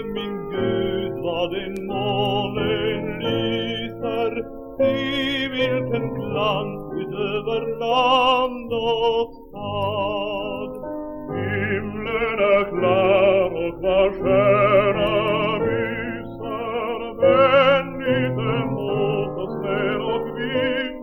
min Gud vad en månen lyser i vilken glans utöver land och stad Himlen klar och var stjärna lyser men inte mot oss mer och vinkar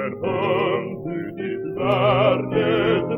Herrn Hand, die Flarnet